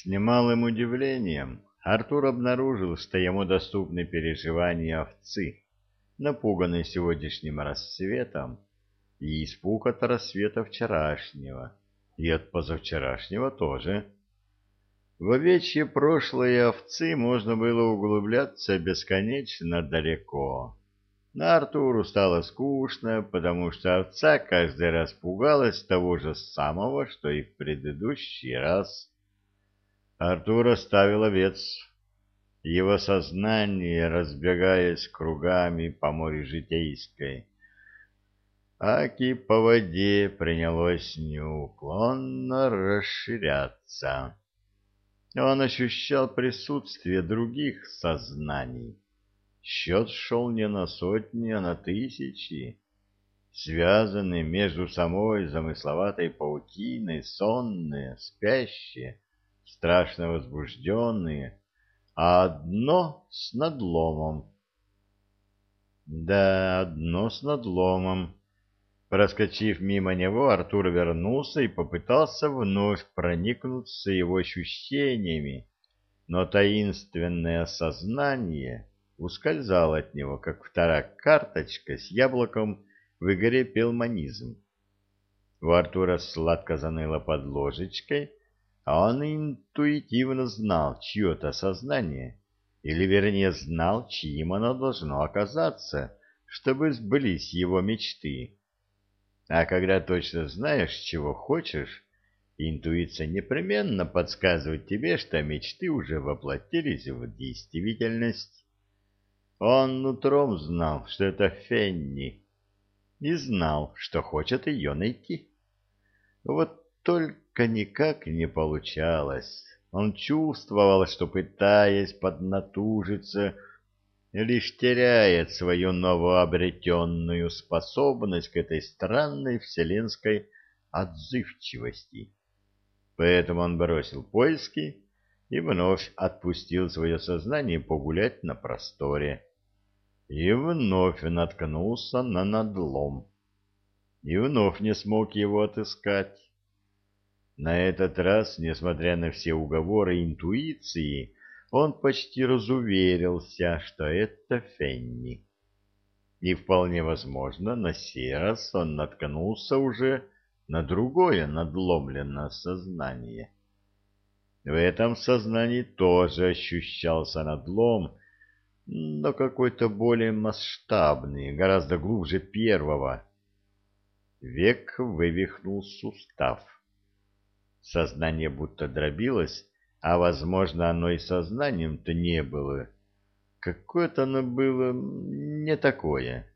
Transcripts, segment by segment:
С немалым удивлением Артур обнаружил, что ему доступны переживания овцы, напуганной сегодняшним рассветом, и испуг от рассвета вчерашнего, и от позавчерашнего тоже. В овечье прошлое овцы можно было углубляться бесконечно далеко. Но Артуру стало скучно, потому что овца каждый раз пугалась того же самого, что и в предыдущий раз. Артур оставил овец. Его сознание, разбегаясь кругами по морю житейской, аки по воде принялось неуклонно расширяться. Он ощущал присутствие других сознаний. Счет шел не на сотни, а на тысячи, связанные между самой замысловатой паутиной, сонные, спящие, страшно возбужденные, а одно с надломом. Да, одно с надломом. Проскочив мимо него, Артур вернулся и попытался вновь проникнуться его ощущениями, но таинственное сознание ускользало от него, как вторая карточка с яблоком в игре пелманизм. У Артура сладко заныло под ложечкой, он интуитивно знал чье-то сознание, или вернее знал, чьим оно должно оказаться, чтобы сбылись его мечты. А когда точно знаешь, чего хочешь, интуиция непременно подсказывает тебе, что мечты уже воплотились в действительность. Он нутром знал, что это Фенни, и знал, что хочет ее найти. Вот только никак не получалось. Он чувствовал, что, пытаясь поднатужиться, лишь теряет свою новообретенную способность к этой странной вселенской отзывчивости. Поэтому он бросил поиски и вновь отпустил свое сознание погулять на просторе. И вновь наткнулся на надлом. И вновь не смог его отыскать. На этот раз, несмотря на все уговоры интуиции, он почти разуверился, что это Фенни. И вполне возможно, на сей раз он наткнулся уже на другое надломленное сознание. В этом сознании тоже ощущался надлом, но какой-то более масштабный, гораздо глубже первого. Век вывихнул сустав. Сознание будто дробилось, а, возможно, оно и сознанием-то не было. Какое-то оно было не такое.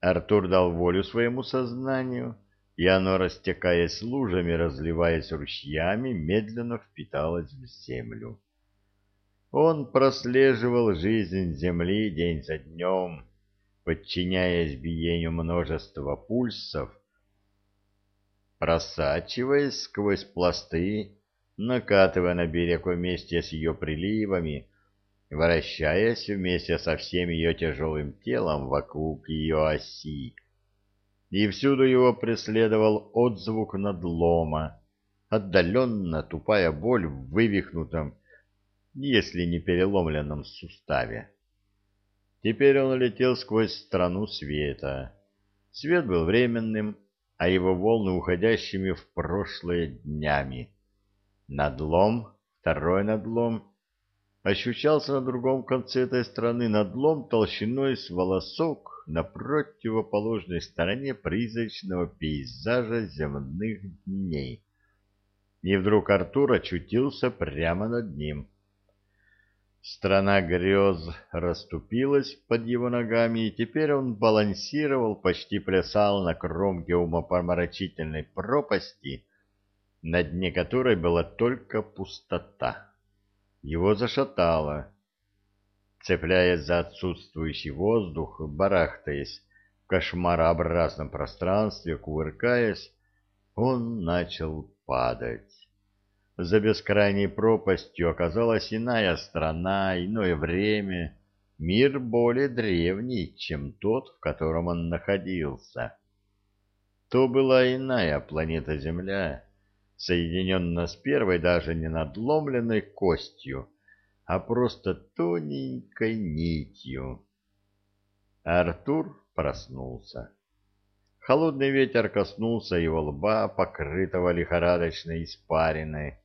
Артур дал волю своему сознанию, и оно, растекаясь лужами, разливаясь ручьями, медленно впиталось в землю. Он прослеживал жизнь Земли день за днем, подчиняясь биению множества пульсов, просачиваясь сквозь пласты накатывая на берег вместе с ее приливами, вращаясь вместе со всем ее тяжелым телом вокруг ее оси. И всюду его преследовал отзвук надлома, отдаленно тупая боль в вывихнутом, если не переломленном суставе. Теперь он летел сквозь страну света. Свет был временным, а его волны уходящими в прошлое днями. Надлом, второй надлом, ощущался на другом конце этой страны надлом толщиной с волосок на противоположной стороне призрачного пейзажа земных дней. И вдруг Артур очутился прямо над ним. Страна грез расступилась под его ногами, и теперь он балансировал, почти плясал на кромке умопомрачительной пропасти, на дне которой была только пустота. Его зашатало. Цепляясь за отсутствующий воздух, барахтаясь в кошмарообразном пространстве, кувыркаясь, он начал падать. За бескрайней пропастью оказалась иная страна, иное время, мир более древний, чем тот, в котором он находился. То была иная планета Земля, соединенная с первой даже не надломленной костью, а просто тоненькой нитью. Артур проснулся. Холодный ветер коснулся его лба, покрытого лихорадочной испариной.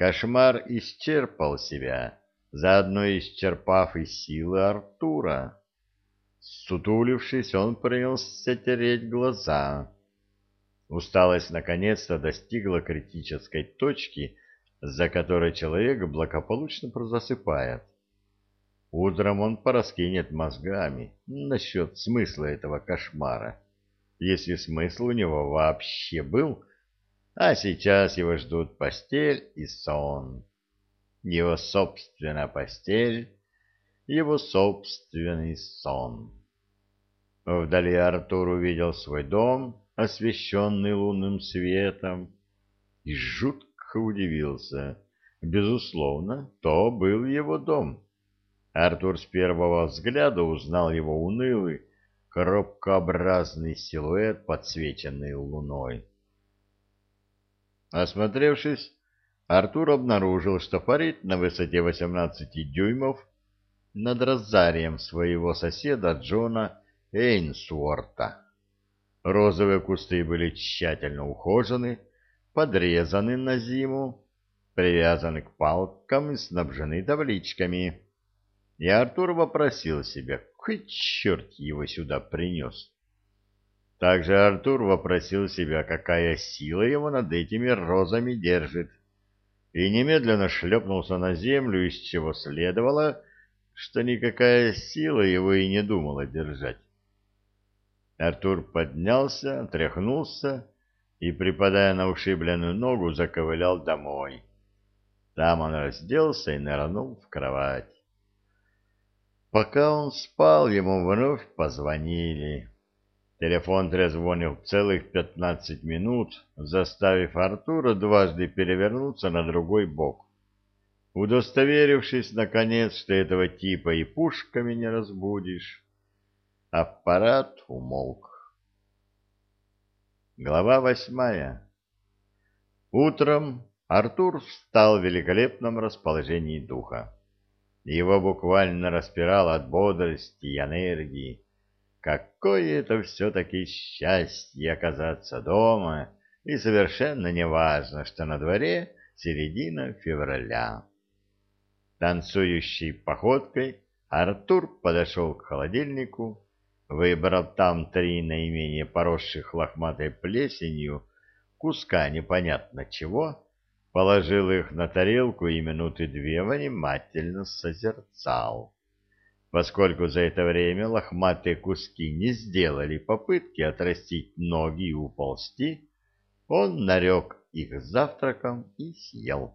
Кошмар исчерпал себя, заодно исчерпав и силы Артура. Сутулившись, он принялся тереть глаза. Усталость наконец-то достигла критической точки, за которой человек благополучно прозасыпает. Утром он пораскинет мозгами насчет смысла этого кошмара, если смысл у него вообще был, а сейчас его ждут постель и сон. Его собственная постель, его собственный сон. Вдали Артур увидел свой дом, освещенный лунным светом, и жутко удивился. Безусловно, то был его дом. Артур с первого взгляда узнал его унылый, коробкообразный силуэт, подсвеченный луной. Осмотревшись, Артур обнаружил, что парит на высоте 18 дюймов над розарием своего соседа Джона Эйнсуорта. Розовые кусты были тщательно ухожены, подрезаны на зиму, привязаны к палкам и снабжены табличками и Артур вопросил себя, какой черт его сюда принес. Также Артур вопросил себя, какая сила его над этими розами держит, и немедленно шлепнулся на землю, из чего следовало, что никакая сила его и не думала держать. Артур поднялся, тряхнулся и, припадая на ушибленную ногу, заковылял домой. Там он разделся и нырнул в кровать. Пока он спал, ему вновь позвонили. Телефон трезвонил целых пятнадцать минут, заставив Артура дважды перевернуться на другой бок. Удостоверившись, наконец, что этого типа и пушками не разбудишь, аппарат умолк. Глава восьмая Утром Артур встал в великолепном расположении духа. Его буквально распирало от бодрости и энергии. Какое это все-таки счастье оказаться дома, и совершенно не важно, что на дворе середина февраля. Танцующей походкой Артур подошел к холодильнику, выбрал там три наименее поросших лохматой плесенью куска непонятно чего, положил их на тарелку и минуты две внимательно созерцал. Поскольку за это время лохматые куски не сделали попытки отрастить ноги и уползти, он нарек их завтраком и съел.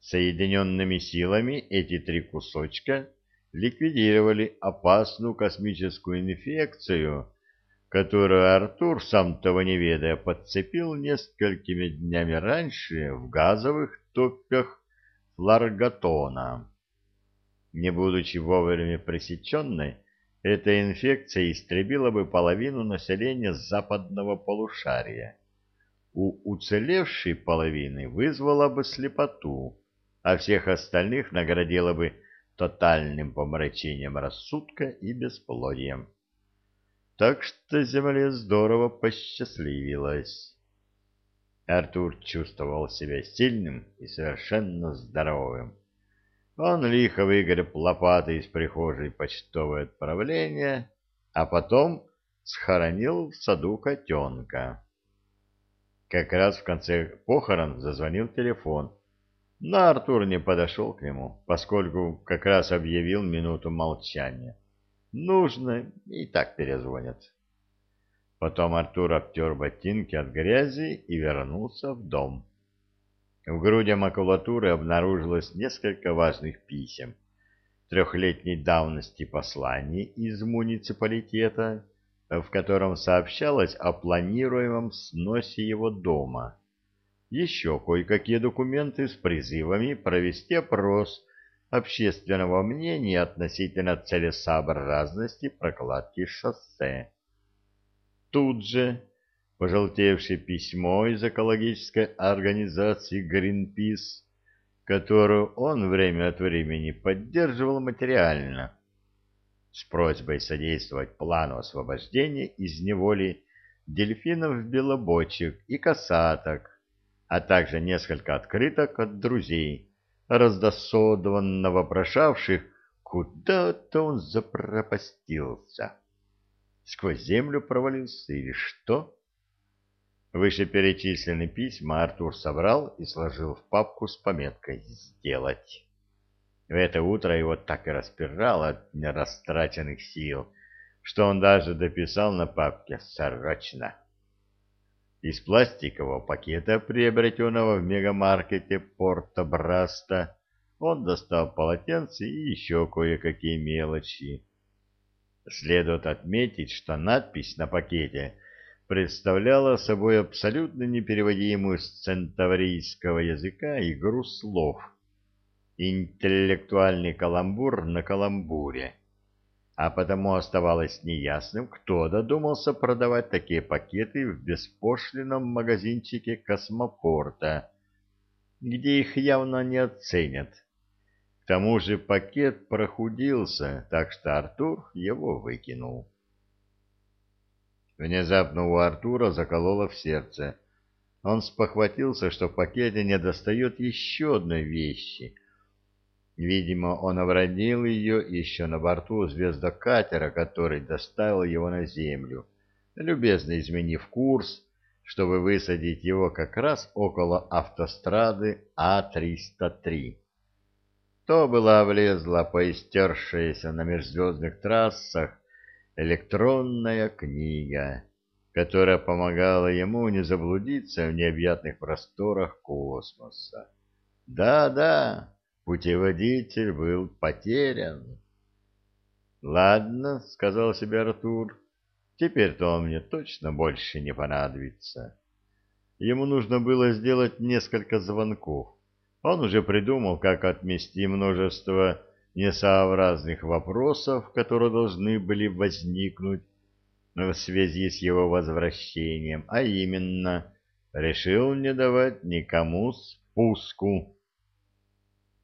Соединенными силами эти три кусочка ликвидировали опасную космическую инфекцию, которую Артур, сам того не ведая, подцепил несколькими днями раньше в газовых топях фларготона. Не будучи вовремя пресеченной, эта инфекция истребила бы половину населения западного полушария. У уцелевшей половины вызвала бы слепоту, а всех остальных наградила бы тотальным помрачением рассудка и бесплодием. Так что земле здорово посчастливилось. Артур чувствовал себя сильным и совершенно здоровым. Он лихо выгреб лопатой из прихожей почтовое отправление, а потом схоронил в саду котенка. Как раз в конце похорон зазвонил телефон, но Артур не подошел к нему, поскольку как раз объявил минуту молчания. Нужно, и так перезвонят. Потом Артур обтер ботинки от грязи и вернулся в дом. В груди макулатуры обнаружилось несколько важных писем. Трехлетней давности посланий из муниципалитета, в котором сообщалось о планируемом сносе его дома. Еще кое-какие документы с призывами провести опрос общественного мнения относительно целесообразности прокладки шоссе. Тут же, пожелтевшее письмо из экологической организации «Гринпис», которую он время от времени поддерживал материально, с просьбой содействовать плану освобождения из неволи дельфинов-белобочек и касаток, а также несколько открыток от друзей, раздосодованно вопрошавших, куда-то он запропастился. Сквозь землю провалился или что? Вышеперечисленные письма Артур собрал и сложил в папку с пометкой «Сделать». В это утро его так и распирало от нерастраченных сил, что он даже дописал на папке «Срочно». Из пластикового пакета, приобретенного в мегамаркете Порто-Браста, он достал полотенце и еще кое-какие мелочи. Следует отметить, что надпись на пакете представляла собой абсолютно непереводимую с центаврийского языка игру слов. Интеллектуальный каламбур на каламбуре. А потому оставалось неясным, кто додумался продавать такие пакеты в беспошлином магазинчике космопорта, где их явно не оценят к тому же пакет прохудился, так что Артур его выкинул. Внезапно у Артура закололо в сердце. Он спохватился, что в пакете недостает еще одной вещи. Видимо, он обронил ее еще на борту звездокатера, который доставил его на Землю, любезно изменив курс, чтобы высадить его как раз около автострады А-303 то была влезла поистершаяся на межзвездных трассах электронная книга, которая помогала ему не заблудиться в необъятных просторах космоса. Да-да, путеводитель был потерян. «Ладно», — сказал себе Артур, — «теперь-то он мне точно больше не понадобится». Ему нужно было сделать несколько звонков он уже придумал, как отмести множество несообразных вопросов, которые должны были возникнуть в связи с его возвращением, а именно решил не давать никому спуску